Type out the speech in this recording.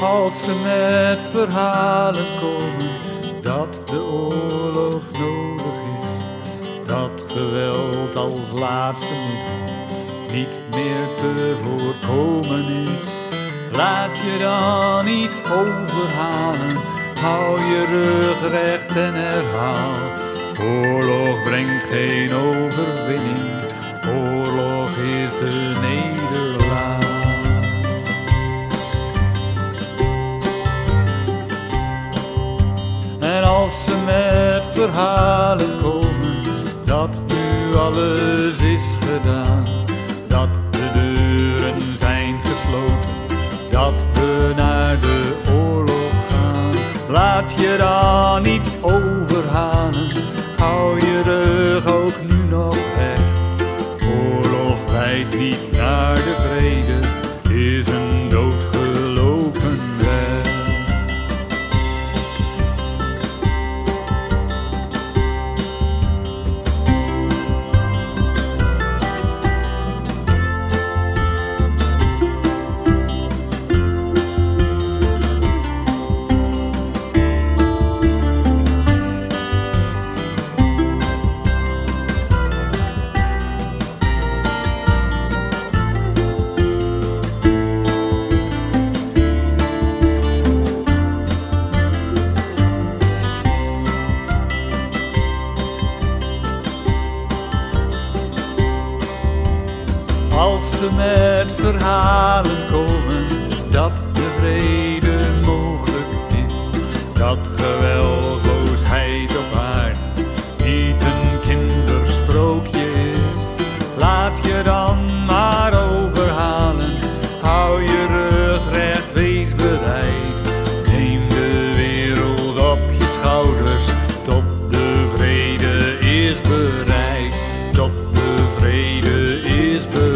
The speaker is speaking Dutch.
Als ze met verhalen komen dat de oorlog nodig is, dat geweld als laatste middel niet meer te voorkomen is. Laat je dan niet overhalen, hou je rug recht en herhaal. Oorlog brengt geen overwinning, oorlog is de nederlaag. Verhalen komen dat nu alles is gedaan, dat de deuren zijn gesloten, dat we naar de oorlog gaan, laat je dan niet overhalen, hou je rug ook nu nog recht. Oorlog leidt niet naar de vrede, Als ze met verhalen komen dat de vrede mogelijk is, dat geweldloosheid op aarde niet een kindersprookje is, laat je dan maar overhalen. Hou je rug recht, wees bereid. Neem de wereld op je schouders, tot de vrede is bereid, tot de vrede is bereid.